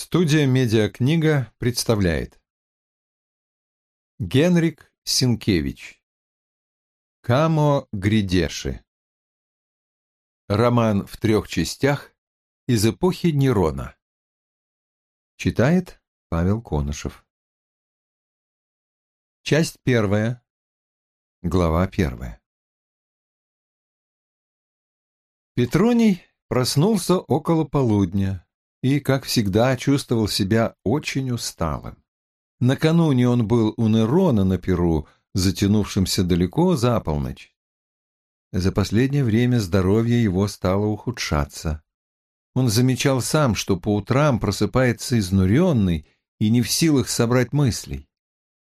Студия «Медиакнига» представляет. Генрик Синкевич. Камо Гридеши Роман в трех частях из эпохи Нерона. Читает Павел Конышев. Часть первая. Глава первая. Петроний проснулся около полудня и, как всегда, чувствовал себя очень усталым. Накануне он был у Нерона на Перу, затянувшимся далеко за полночь. За последнее время здоровье его стало ухудшаться. Он замечал сам, что по утрам просыпается изнуренный и не в силах собрать мыслей.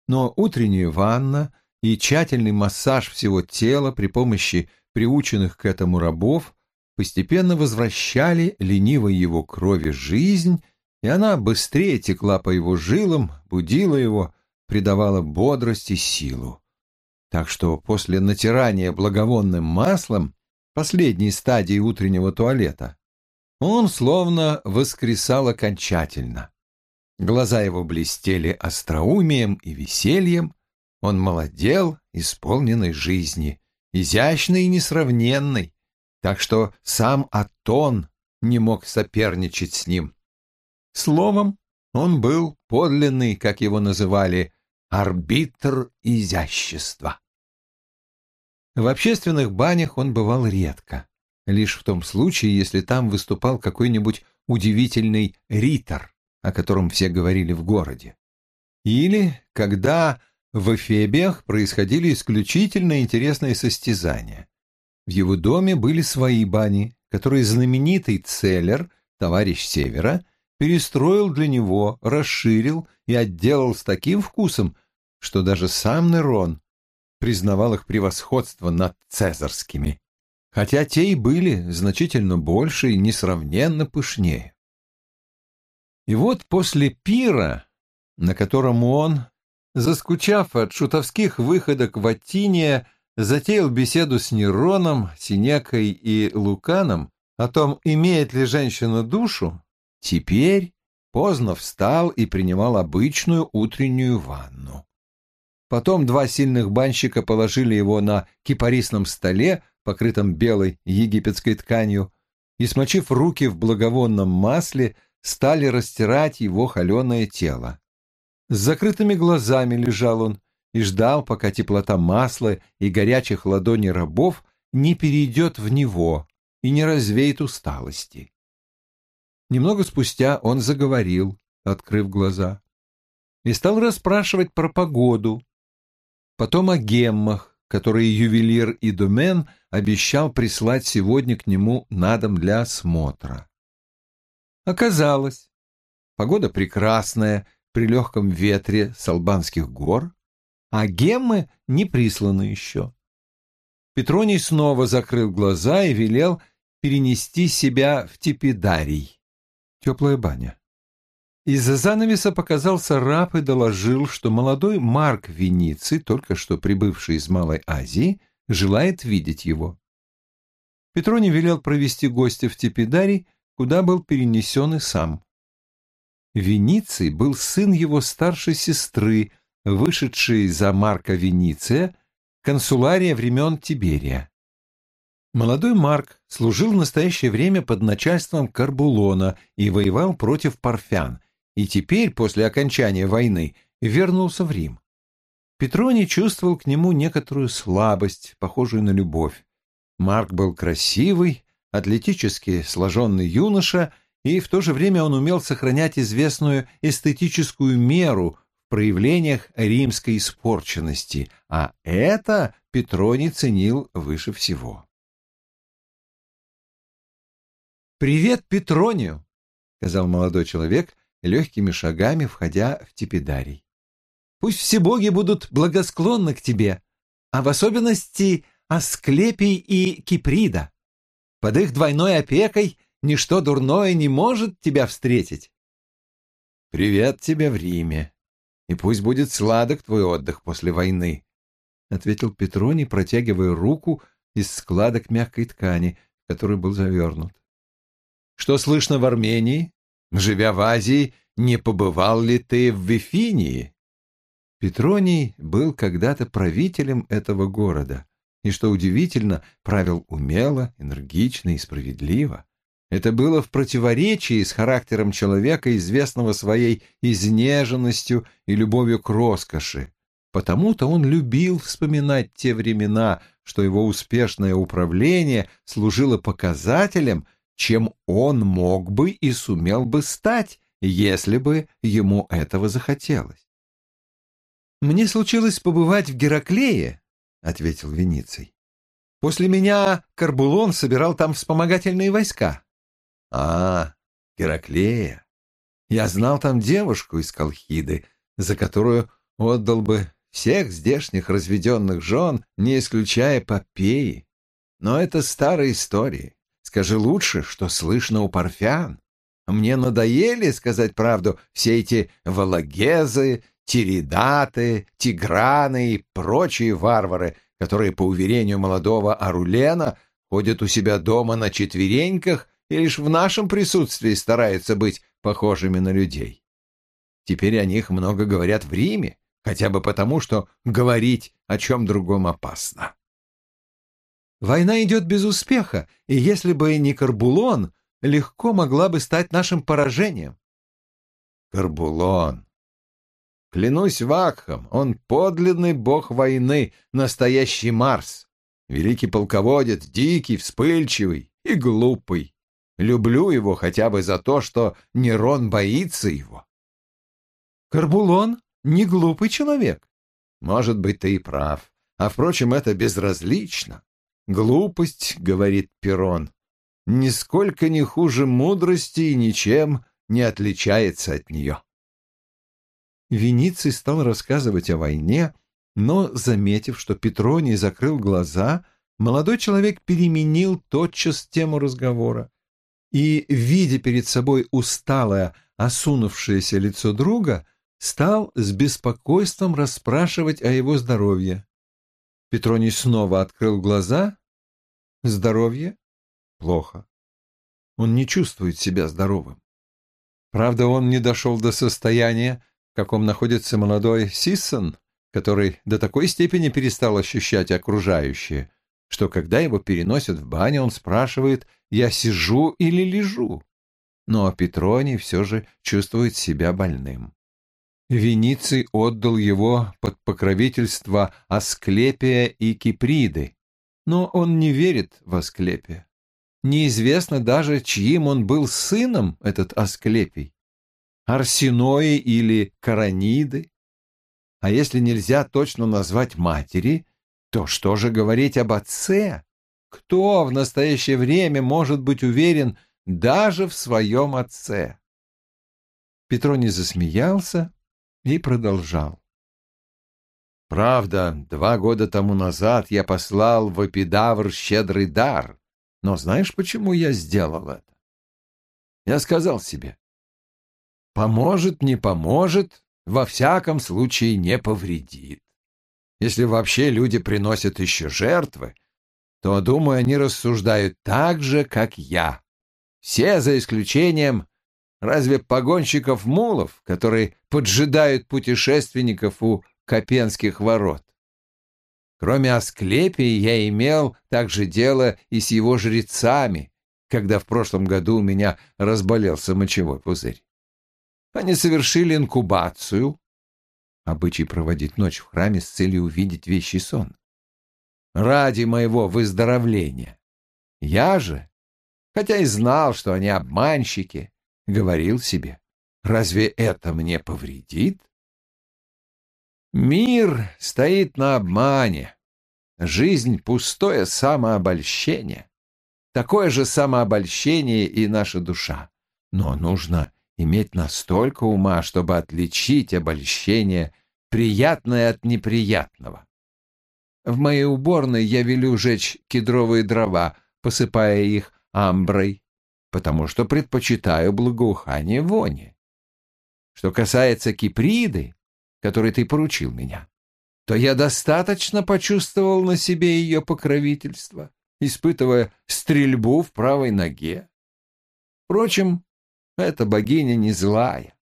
Но утренняя ванна и тщательный массаж всего тела при помощи приученных к этому рабов постепенно возвращали ленивой его крови жизнь, и она быстрее текла по его жилам, будила его, придавала бодрость и силу. Так что после натирания благовонным маслом, последней стадии утреннего туалета, он словно воскресал окончательно. Глаза его блестели остроумием и весельем, он молодел, исполненный жизни, изящный и несравненный, так что сам Атон не мог соперничать с ним. Словом, он был подлинный, как его называли, арбитр изящества. В общественных банях он бывал редко, лишь в том случае, если там выступал какой-нибудь удивительный ритор, о котором все говорили в городе. Или когда в Эфебиях происходили исключительно интересные состязания. В его доме были свои бани, которые знаменитый Целлер, товарищ Севера, перестроил для него, расширил и отделал с таким вкусом, что даже сам Нерон признавал их превосходство над цезарскими, хотя те и были значительно больше и несравненно пышнее. И вот после пира, на котором он, заскучав от шутовских выходок в Аттиния, затеял беседу с Нероном, Синекой и Луканом о том, имеет ли женщина душу, теперь поздно встал и принимал обычную утреннюю ванну. Потом два сильных банщика положили его на кипарисном столе, покрытом белой египетской тканью, и, смочив руки в благовонном масле, стали растирать его холеное тело. С закрытыми глазами лежал он, и ждал, пока теплота масла и горячих ладоней рабов не перейдет в него и не развеет усталости. Немного спустя он заговорил, открыв глаза, и стал расспрашивать про погоду, потом о геммах, которые ювелир и Думен обещал прислать сегодня к нему на дом для осмотра. Оказалось, погода прекрасная при легком ветре с албанских гор, а геммы не присланы еще. Петроний снова закрыл глаза и велел перенести себя в Тепидарий. Теплая баня. Из-за занавеса показался раб и доложил, что молодой Марк Вениций, только что прибывший из Малой Азии, желает видеть его. Петроний велел провести гостя в Тепидарий, куда был перенесен и сам. Вениций был сын его старшей сестры, вышедший за Марка Вениция, консулария времен Тиберия. Молодой Марк служил в настоящее время под начальством Карбулона и воевал против парфян, и теперь, после окончания войны, вернулся в Рим. Петроний чувствовал к нему некоторую слабость, похожую на любовь. Марк был красивый, атлетически сложенный юноша, и в то же время он умел сохранять известную эстетическую меру проявлениях римской испорченности, а это Петроний ценил выше всего. «Привет Петронию!» — сказал молодой человек, легкими шагами входя в Тепидарий. «Пусть все боги будут благосклонны к тебе, а в особенности Асклепий и Киприда. Под их двойной опекой ничто дурное не может тебя встретить». «Привет тебе в Риме», и пусть будет сладок твой отдых после войны», — ответил Петроний, протягивая руку из складок мягкой ткани, в был завернут. «Что слышно в Армении? Живя в Азии, не побывал ли ты в Вифинии?» Петроний был когда-то правителем этого города, и, что удивительно, правил умело, энергично и справедливо. Это было в противоречии с характером человека, известного своей изнеженностью и любовью к роскоши. Потому-то он любил вспоминать те времена, что его успешное управление служило показателем, чем он мог бы и сумел бы стать, если бы ему этого захотелось. «Мне случилось побывать в Гераклее», — ответил Вениций. «После меня Карбулон собирал там вспомогательные войска». «А, Гераклея. Я знал там девушку из Колхиды, за которую отдал бы всех здешних разведенных жен, не исключая Попеи. Но это старые истории. Скажи лучше, что слышно у парфян. Мне надоели, сказать правду, все эти валагезы, тиридаты, тиграны и прочие варвары, которые, по уверению молодого Арулена, ходят у себя дома на четвереньках и лишь в нашем присутствии стараются быть похожими на людей. Теперь о них много говорят в Риме, хотя бы потому, что говорить о чем другом опасно. Война идет без успеха, и если бы не Карбулон, легко могла бы стать нашим поражением. Карбулон. Клянусь Вакхом, он подлинный бог войны, настоящий Марс. Великий полководец, дикий, вспыльчивый и глупый. Люблю его хотя бы за то, что Нерон боится его. Карбулон не глупый человек. Может быть, ты и прав. А, впрочем, это безразлично. Глупость, говорит Перрон, нисколько не хуже мудрости и ничем не отличается от нее. Вениций стал рассказывать о войне, но, заметив, что Петроний закрыл глаза, молодой человек переменил тотчас тему разговора и, видя перед собой усталое, осунувшееся лицо друга, стал с беспокойством расспрашивать о его здоровье. Петроний снова открыл глаза. Здоровье? Плохо. Он не чувствует себя здоровым. Правда, он не дошел до состояния, в каком находится молодой Сиссон, который до такой степени перестал ощущать окружающее, что когда его переносят в баню, он спрашивает, я сижу или лежу. Но Петроний все же чувствует себя больным. Вениций отдал его под покровительство Асклепия и Киприды, но он не верит в Асклепия. Неизвестно даже, чьим он был сыном, этот Асклепий. Арсенои или Караниды. А если нельзя точно назвать матери, то что же говорить об отце? Кто в настоящее время может быть уверен даже в своем отце? Петроний засмеялся, и продолжал. Правда, два года тому назад я послал в Эпидавр щедрый дар, но знаешь, почему я сделал это? Я сказал себе, поможет, не поможет, во всяком случае не повредит. Если вообще люди приносят еще жертвы, то, думаю, они рассуждают так же, как я. Все, за исключением Разве погонщиков мулов, которые поджидают путешественников у Копенских ворот? Кроме Асклепии я имел также дело и с его жрецами, когда в прошлом году у меня разболелся мочевой пузырь. Они совершили инкубацию, обычай проводить ночь в храме с целью увидеть вещий сон, ради моего выздоровления. Я же, хотя и знал, что они обманщики, говорил себе, разве это мне повредит? Мир стоит на обмане. Жизнь — пустое самообольщение. Такое же самообольщение и наша душа. Но нужно иметь настолько ума, чтобы отличить обольщение приятное от неприятного. В моей уборной я велю жечь кедровые дрова, посыпая их амброй, потому что предпочитаю благоухание вони. Что касается Киприды, которой ты поручил меня, то я достаточно почувствовал на себе ее покровительство, испытывая стрельбу в правой ноге. Впрочем, эта богиня не злая.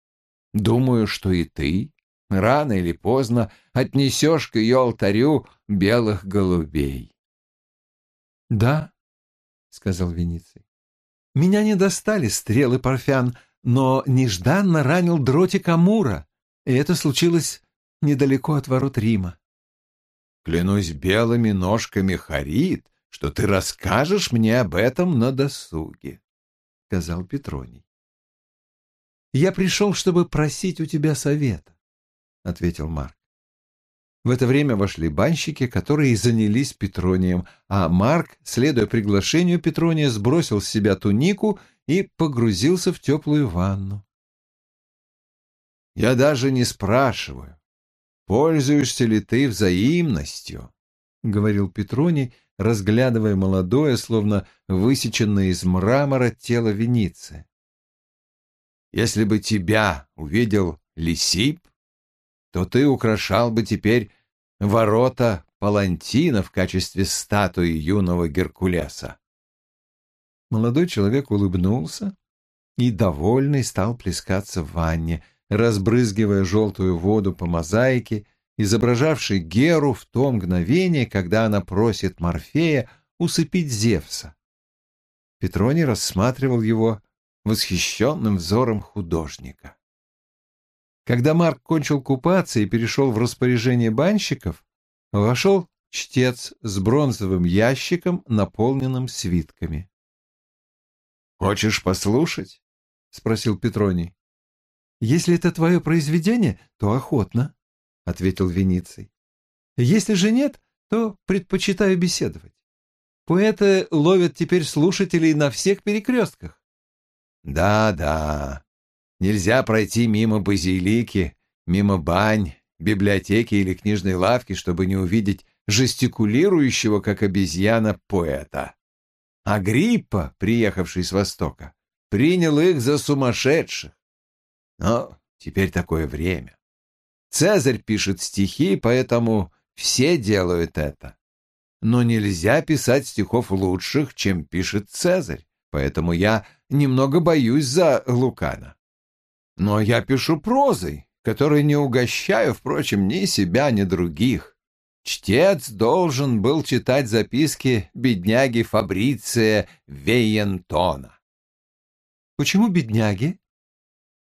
думаю, что и ты рано или поздно отнесешь к ее алтарю белых голубей. — Да, — сказал Вениций. — Меня не достали стрелы Парфян, но нежданно ранил дротик Амура, и это случилось недалеко от ворот Рима. Клянусь белыми ножками Харит, что ты расскажешь мне об этом на досуге, — сказал Петроний. — Я пришел, чтобы просить у тебя совета, — ответил Марк. В это время вошли банщики, которые занялись Петронием, а Марк, следуя приглашению Петрония, сбросил с себя тунику и погрузился в теплую ванну. «Я даже не спрашиваю, пользуешься ли ты взаимностью?» — говорил Петроний, разглядывая молодое, словно высеченное из мрамора тело Веницы. «Если бы тебя увидел Лисип, то ты украшал бы теперь ворота Палантина в качестве статуи юного Геркулеса». Молодой человек улыбнулся и, довольный, стал плескаться в ванне, разбрызгивая желтую воду по мозаике, изображавшей Геру в то мгновение, когда она просит Морфея усыпить Зевса. Петроний рассматривал его восхищенным взором художника. Когда Марк кончил купаться и перешел в распоряжение банщиков, вошел чтец с бронзовым ящиком, наполненным свитками. «Хочешь послушать?» — спросил Петроний. «Если это твое произведение, то охотно», — ответил Вениций. «Если же нет, то предпочитаю беседовать. Поэты ловят теперь слушателей на всех перекрестках». «Да, да. Нельзя пройти мимо базилики, мимо бань, библиотеки или книжной лавки, чтобы не увидеть жестикулирующего, как обезьяна, поэта. А Гриппа, приехавший с Востока, принял их за сумасшедших. Но теперь такое время. Цезарь пишет стихи, поэтому все делают это. Но нельзя писать стихов лучших, чем пишет Цезарь, поэтому я немного боюсь за Лукана. Но я пишу прозой, которой не угощаю, впрочем, ни себя, ни других. Чтец должен был читать записки бедняги Фабриция Вейентона. Почему бедняги?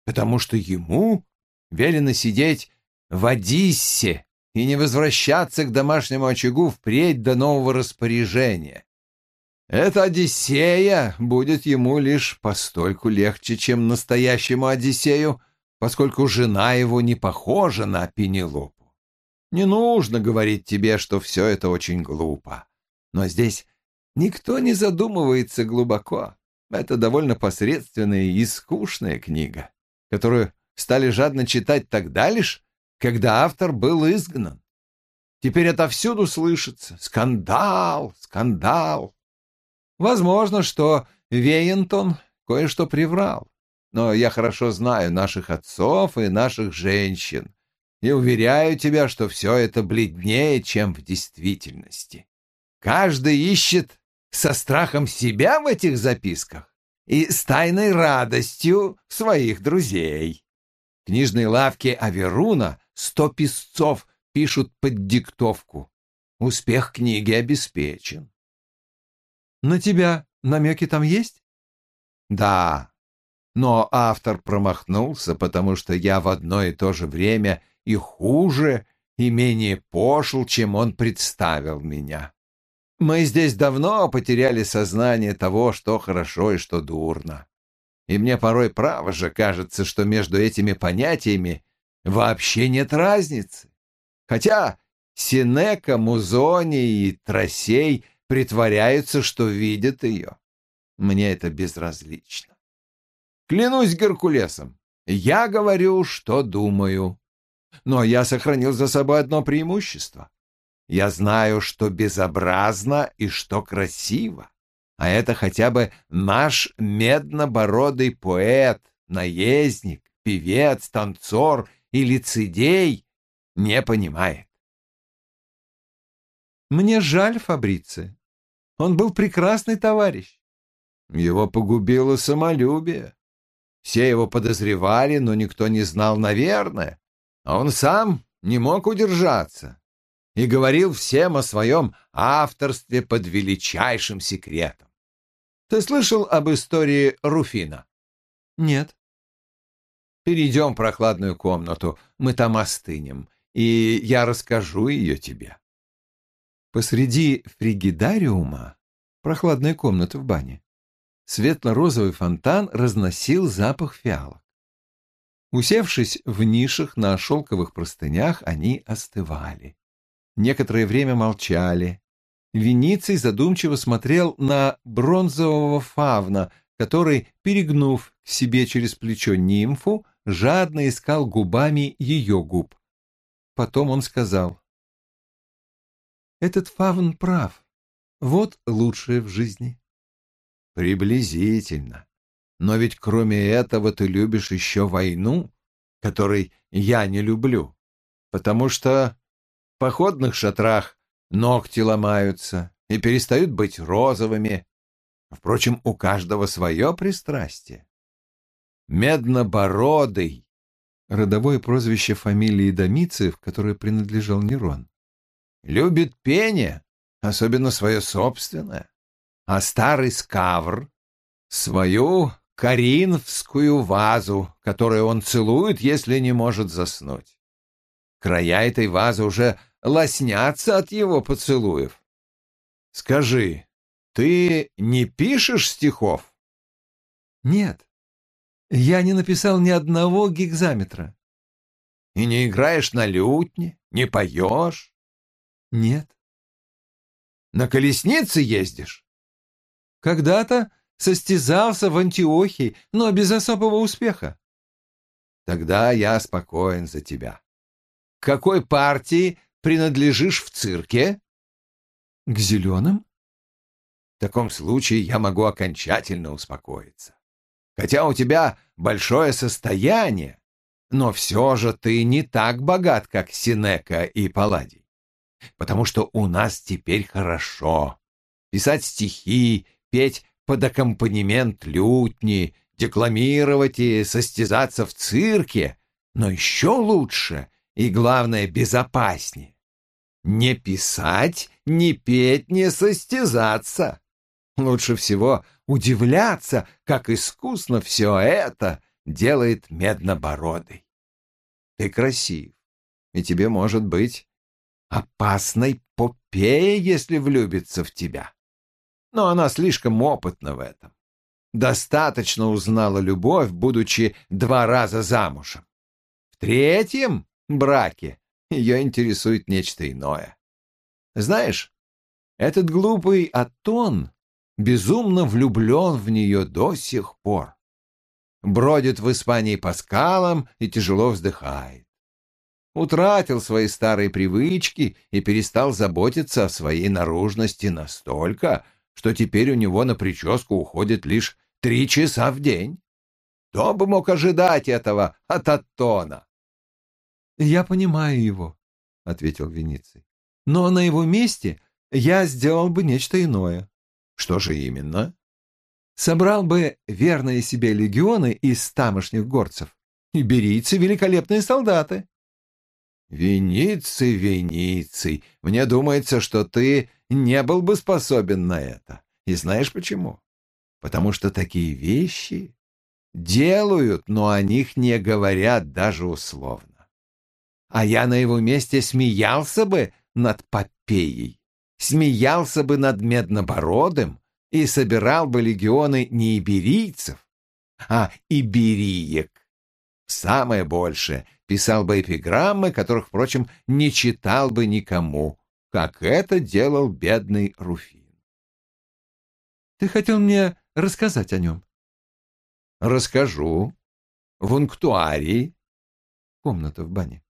потому что ему велено сидеть в Одиссе и не возвращаться к домашнему очагу впредь до нового распоряжения. Эта Одиссея будет ему лишь постольку легче, чем настоящему Одиссею, поскольку жена его не похожа на Пенелопу. Не нужно говорить тебе, что все это очень глупо. Но здесь никто не задумывается глубоко. Это довольно посредственная и скучная книга которую стали жадно читать тогда лишь, когда автор был изгнан. Теперь отовсюду слышится «скандал, скандал». Возможно, что Вейентон кое-что приврал, но я хорошо знаю наших отцов и наших женщин и уверяю тебя, что все это бледнее, чем в действительности. Каждый ищет со страхом себя в этих записках и с тайной радостью своих друзей. В книжной лавке Аверуна сто писцов пишут под диктовку. Успех книги обеспечен. На тебя намеки там есть? Да, но автор промахнулся, потому что я в одно и то же время и хуже, и менее пошел, чем он представил меня. Мы здесь давно потеряли сознание того, что хорошо и что дурно. И мне порой право же кажется, что между этими понятиями вообще нет разницы. Хотя Синека, Музони и Тросей притворяются, что видят ее. Мне это безразлично. Клянусь Геркулесом, я говорю, что думаю. Но я сохранил за собой одно преимущество. Я знаю, что безобразно и что красиво. А это хотя бы наш меднобородый поэт, наездник, певец, танцор и лицедей не понимает. Мне жаль Фабриция. Он был прекрасный товарищ. Его погубило самолюбие. Все его подозревали, но никто не знал, наверное. А он сам не мог удержаться и говорил всем о своем авторстве под величайшим секретом. Ты слышал об истории Руфина? Нет. Перейдем в прохладную комнату, мы там остынем, и я расскажу ее тебе. Посреди фригидариума, прохладной комнаты в бане, светло-розовый фонтан разносил запах фиалок. Усевшись в нишах на шелковых простынях, они остывали. Некоторое время молчали. Вениций задумчиво смотрел на бронзового фавна, который, перегнув к себе через плечо нимфу, жадно искал губами ее губ. Потом он сказал, «Этот фавн прав. Вот лучшее в жизни». Приблизительно. Но ведь кроме этого ты любишь еще войну, которой я не люблю, потому что в походных шатрах ногти ломаются и перестают быть розовыми. Впрочем, у каждого свое пристрастие. Меднобородый — родовое прозвище фамилии Домициев, которой принадлежал Нерон. Любит пение, особенно свое собственное а старый скавр — свою коринфскую вазу, которую он целует, если не может заснуть. Края этой вазы уже лоснятся от его поцелуев. Скажи, ты не пишешь стихов? Нет, я не написал ни одного гигзаметра. И не играешь на лютне, не поешь? Нет. На колеснице ездишь? Когда-то состязался в Антиохии, но без особого успеха. Тогда я спокоен за тебя. К какой партии принадлежишь в цирке? К зеленым? В таком случае я могу окончательно успокоиться. Хотя у тебя большое состояние, но все же ты не так богат, как Синека и Палладий. Потому что у нас теперь хорошо. Писать стихи петь под аккомпанемент лютни, декламировать и состязаться в цирке, но еще лучше и, главное, безопаснее. Не писать, не петь, не состязаться. Лучше всего удивляться, как искусно все это делает меднобородый. Ты красив, и тебе, может быть, опасной Попея, если влюбится в тебя но она слишком опытна в этом. Достаточно узнала любовь, будучи два раза замужем. В третьем браке ее интересует нечто иное. Знаешь, этот глупый Атон безумно влюблен в нее до сих пор. Бродит в Испании по скалам и тяжело вздыхает. Утратил свои старые привычки и перестал заботиться о своей наружности настолько, что теперь у него на прическу уходит лишь три часа в день. Кто бы мог ожидать этого от Аттона? — Я понимаю его, — ответил Вениций. — Но на его месте я сделал бы нечто иное. — Что же именно? — Собрал бы верные себе легионы из тамошних горцев. Иберийцы — великолепные солдаты. — Вениций, Вениций, мне думается, что ты не был бы способен на это. И знаешь почему? Потому что такие вещи делают, но о них не говорят даже условно. А я на его месте смеялся бы над Попеей, смеялся бы над Меднобородым и собирал бы легионы не иберийцев, а ибериек. Самое большее писал бы эпиграммы, которых, впрочем, не читал бы никому, как это делал бедный Руфин. Ты хотел мне рассказать о нем? Расскажу. В унктуарии. Комната в бане.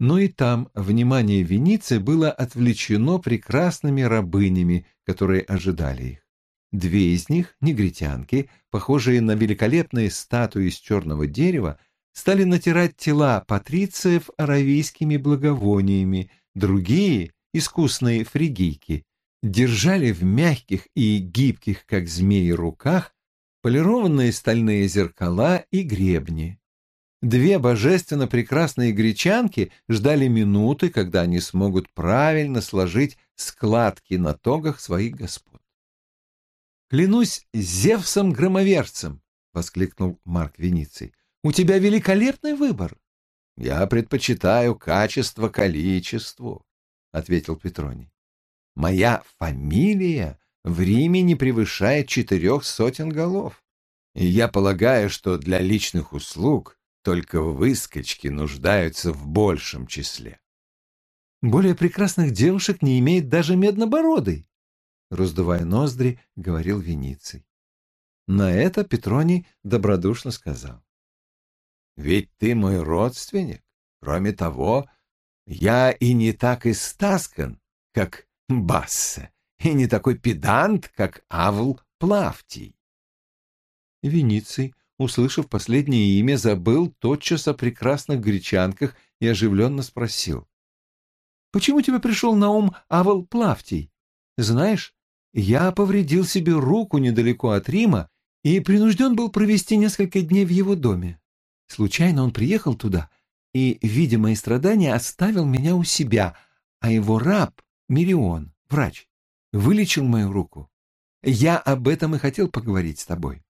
Но и там внимание Веницы было отвлечено прекрасными рабынями, которые ожидали их. Две из них, негритянки, похожие на великолепные статуи из черного дерева, стали натирать тела патрициев аравийскими благовониями, Другие, искусные фригийки, держали в мягких и гибких, как змеи, руках полированные стальные зеркала и гребни. Две божественно прекрасные гречанки ждали минуты, когда они смогут правильно сложить складки на тогах своих господ. «Клянусь Зевсом-громоверцем!» — воскликнул Марк Вениций. «У тебя великолепный выбор!» «Я предпочитаю качество количеству», — ответил Петроний. «Моя фамилия в Риме не превышает четырех сотен голов, и я полагаю, что для личных услуг только выскочки нуждаются в большем числе. Более прекрасных девушек не имеет даже меднобородый, раздувая ноздри, говорил Вениций. На это Петроний добродушно сказал. Ведь ты мой родственник. Кроме того, я и не так истаскан, как Бассе, и не такой педант, как Авл Плавтий. Вениций услышав последнее имя, забыл тотчас о прекрасных гречанках и оживленно спросил. «Почему тебе пришел на ум Авал Плавтий? Знаешь, я повредил себе руку недалеко от Рима и принужден был провести несколько дней в его доме. Случайно он приехал туда и, видя мои страдания, оставил меня у себя, а его раб, Мирион, врач, вылечил мою руку. Я об этом и хотел поговорить с тобой.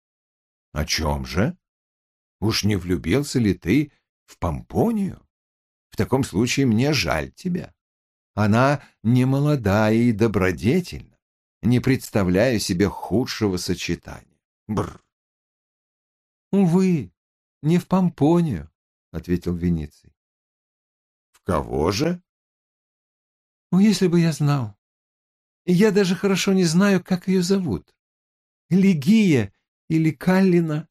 О чем же? Уж не влюбился ли ты в Помпонию? В таком случае мне жаль тебя. Она не молодая и добродетельна. Не представляю себе худшего сочетания. Бр. Увы, не в Помпонию, ответил Вениций. В кого же? Ну, если бы я знал. Я даже хорошо не знаю, как ее зовут. Лигия или Каллина.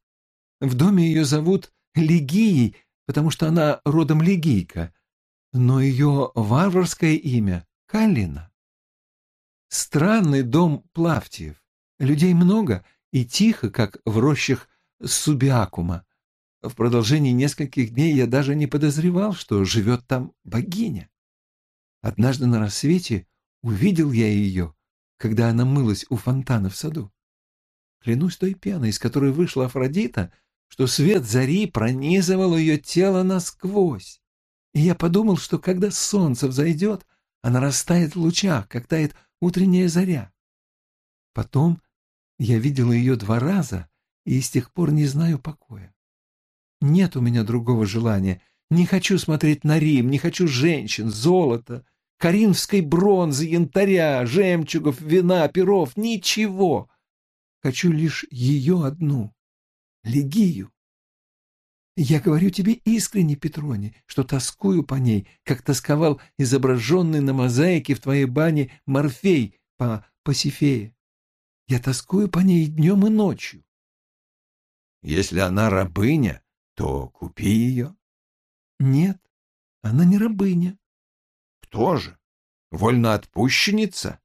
В доме ее зовут Лигией, потому что она родом лигийка, но ее варварское имя — Каллина. Странный дом Плавтиев. Людей много и тихо, как в рощах Субиакума. В продолжении нескольких дней я даже не подозревал, что живет там богиня. Однажды на рассвете увидел я ее, когда она мылась у фонтана в саду. Клянусь той пеной, из которой вышла Афродита, что свет зари пронизывал ее тело насквозь. И я подумал, что когда солнце взойдет, она растает в лучах, как тает утренняя заря. Потом я видел ее два раза и с тех пор не знаю покоя. Нет у меня другого желания. Не хочу смотреть на Рим, не хочу женщин, золота, коринфской бронзы, янтаря, жемчугов, вина, перов, ничего. Хочу лишь ее одну, Легию. Я говорю тебе искренне, Петрони, что тоскую по ней, как тосковал изображенный на мозаике в твоей бане Морфей по Пасифее. Я тоскую по ней днем и ночью. Если она рабыня, то купи ее. Нет, она не рабыня. Кто же? Вольноотпущенница?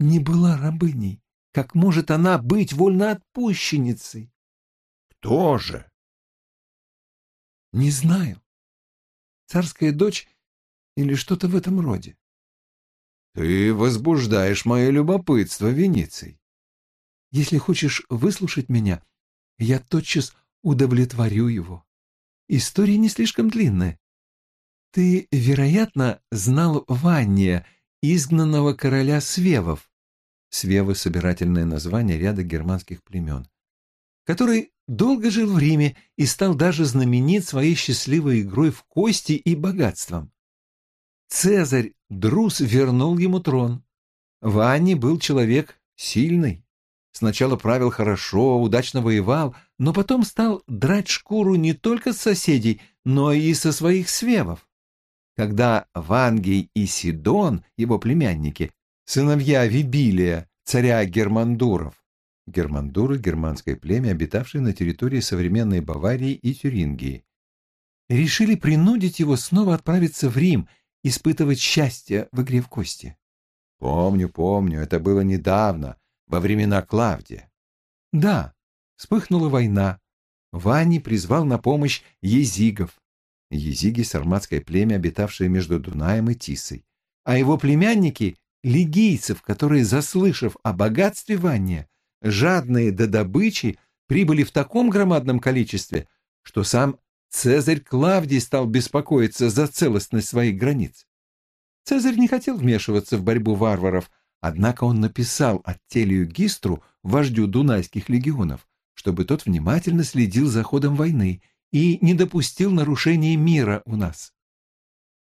Не была рабыней. Как может она быть вольноотпущенницей? Кто же? Не знаю. Царская дочь или что-то в этом роде. Ты возбуждаешь мое любопытство, Вениций. Если хочешь выслушать меня, я тотчас удовлетворю его. История не слишком длинная. Ты, вероятно, знал Ванния, изгнанного короля Свевов, Свевы — собирательное название ряда германских племен, который долго жил в Риме и стал даже знаменит своей счастливой игрой в кости и богатством. Цезарь Друс вернул ему трон. Ванни был человек сильный. Сначала правил хорошо, удачно воевал, но потом стал драть шкуру не только с соседей, но и со своих свевов. Когда Вангий и Сидон, его племянники, сыновья Вибилия, царя Германдуров. Германдуры — германское племя, обитавшее на территории современной Баварии и Тюрингии. Решили принудить его снова отправиться в Рим, испытывать счастье в игре в кости. Помню, помню, это было недавно, во времена Клавдия. Да, вспыхнула война. Вани призвал на помощь езигов. Езиги — сарматское племя, обитавшее между Дунаем и Тисой. А его племянники — лигийцев, которые, заслышав о богатстве Ванния, жадные до добычи, прибыли в таком громадном количестве, что сам Цезарь Клавдий стал беспокоиться за целостность своих границ. Цезарь не хотел вмешиваться в борьбу варваров, однако он написал Аттелию Гистру, вождю дунайских легионов, чтобы тот внимательно следил за ходом войны и не допустил нарушения мира у нас.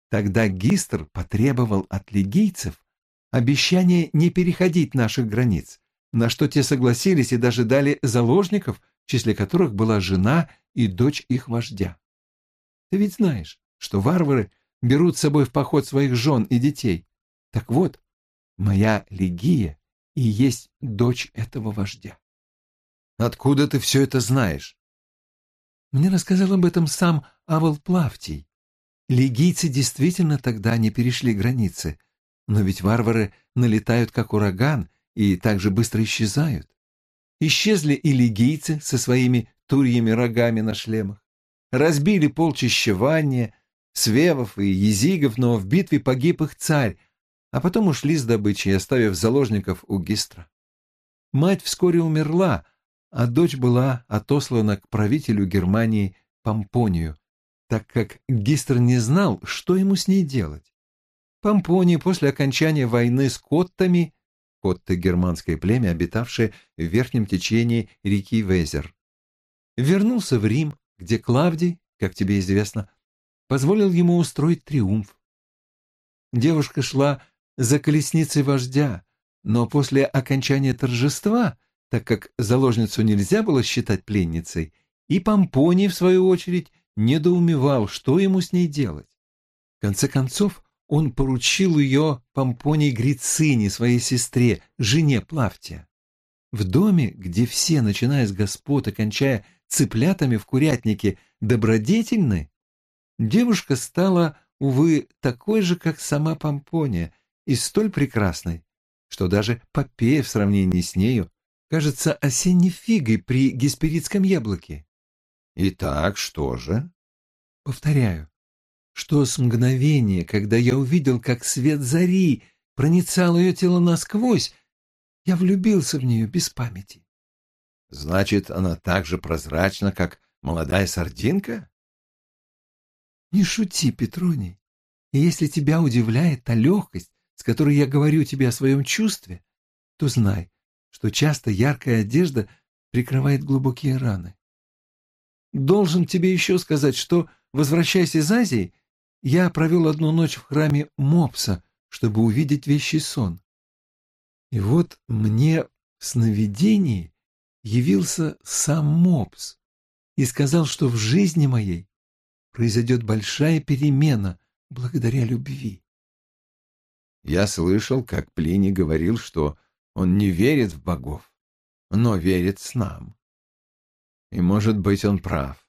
Тогда Гистр потребовал от легийцев обещание не переходить наших границ, на что те согласились и даже дали заложников, в числе которых была жена и дочь их вождя. Ты ведь знаешь, что варвары берут с собой в поход своих жен и детей. Так вот, моя Легия и есть дочь этого вождя. Откуда ты все это знаешь? Мне рассказал об этом сам Авел Плавтий. Лигийцы действительно тогда не перешли границы, но ведь варвары налетают как ураган и так же быстро исчезают. Исчезли и лигийцы со своими турьями рогами на шлемах. Разбили полчища Ванния, Свевов и Езигов, но в битве погиб их царь, а потом ушли с добычей, оставив заложников у Гистра. Мать вскоре умерла, а дочь была отослана к правителю Германии Помпонию, так как Гистр не знал, что ему с ней делать. Помпоний после окончания войны с коттами, котты — германское племя, обитавшее в верхнем течении реки Везер, вернулся в Рим, где Клавдий, как тебе известно, позволил ему устроить триумф. Девушка шла за колесницей вождя, но после окончания торжества — так как заложницу нельзя было считать пленницей, и Помпоний, в свою очередь, недоумевал, что ему с ней делать. В конце концов, он поручил ее Помпоний Грицине, своей сестре, жене Плавтия. В доме, где все, начиная с господ и кончая цыплятами в курятнике, добродетельны, девушка стала, увы, такой же, как сама Помпония, и столь прекрасной, что даже Попея в сравнении с нею кажется осенней фигой при гесперидском яблоке. Итак, что же? Повторяю, что с мгновения, когда я увидел, как свет зари проницал ее тело насквозь, я влюбился в нее без памяти. Значит, она так же прозрачна, как молодая сардинка? Не шути, Петроний. И если тебя удивляет та легкость, с которой я говорю тебе о своем чувстве, то знай, что часто яркая одежда прикрывает глубокие раны. Должен тебе еще сказать, что, возвращаясь из Азии, я провел одну ночь в храме Мопса, чтобы увидеть вещий сон. И вот мне в сновидении явился сам Мопс и сказал, что в жизни моей произойдет большая перемена благодаря любви. Я слышал, как Плиний говорил, что он не верит в богов, но верит с нам. И, может быть, он прав.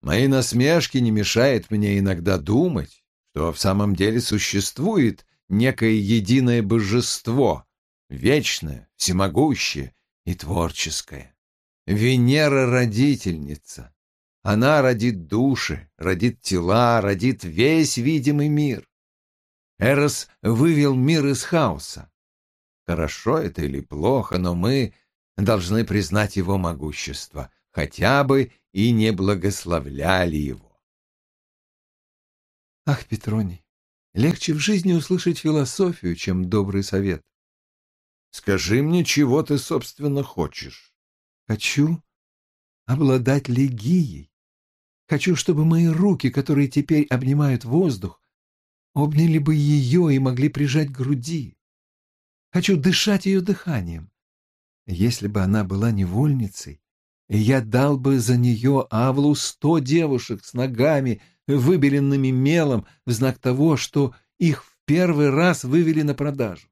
Мои насмешки не мешают мне иногда думать, что в самом деле существует некое единое божество, вечное, всемогущее и творческое. Венера-родительница. Она родит души, родит тела, родит весь видимый мир. Эрос вывел мир из хаоса. Хорошо это или плохо, но мы должны признать его могущество, хотя бы и не благословляли его. Ах, Петроний, легче в жизни услышать философию, чем добрый совет. Скажи мне, чего ты, собственно, хочешь? Хочу обладать легией. Хочу, чтобы мои руки, которые теперь обнимают воздух, обняли бы ее и могли прижать к груди. Хочу дышать ее дыханием. Если бы она была невольницей, я дал бы за нее Авлу сто девушек с ногами, выбеленными мелом, в знак того, что их в первый раз вывели на продажу.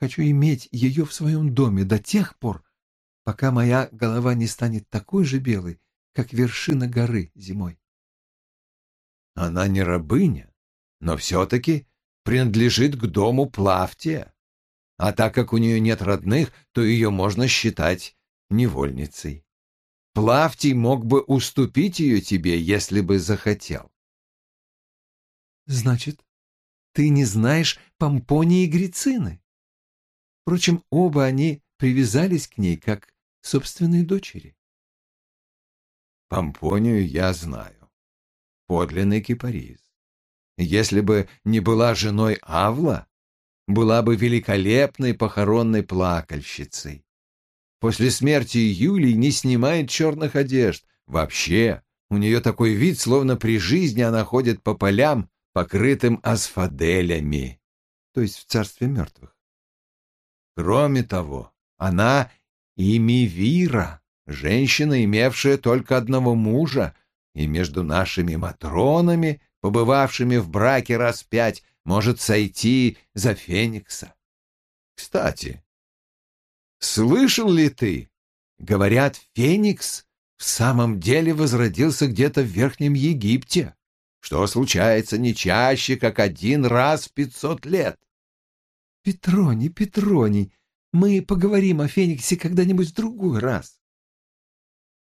Хочу иметь ее в своем доме до тех пор, пока моя голова не станет такой же белой, как вершина горы зимой. Она не рабыня, но все-таки принадлежит к дому Плавтия а так как у нее нет родных, то ее можно считать невольницей. Плавтий мог бы уступить ее тебе, если бы захотел. Значит, ты не знаешь Помпонии и Грицины? Впрочем, оба они привязались к ней, как к собственной дочери. Помпонию я знаю. Подлинный кипарис. Если бы не была женой Авла, была бы великолепной похоронной плакальщицей. После смерти Юлии не снимает черных одежд. Вообще, у нее такой вид, словно при жизни она ходит по полям, покрытым асфаделями, то есть в царстве мертвых. Кроме того, она имивира, женщина, имевшая только одного мужа, и между нашими матронами, побывавшими в браке раз пять, может сойти за Феникса. Кстати, слышал ли ты? Говорят, Феникс в самом деле возродился где-то в Верхнем Египте, что случается не чаще, как один раз в пятьсот лет. Петроний, Петроний, мы поговорим о Фениксе когда-нибудь в другой раз.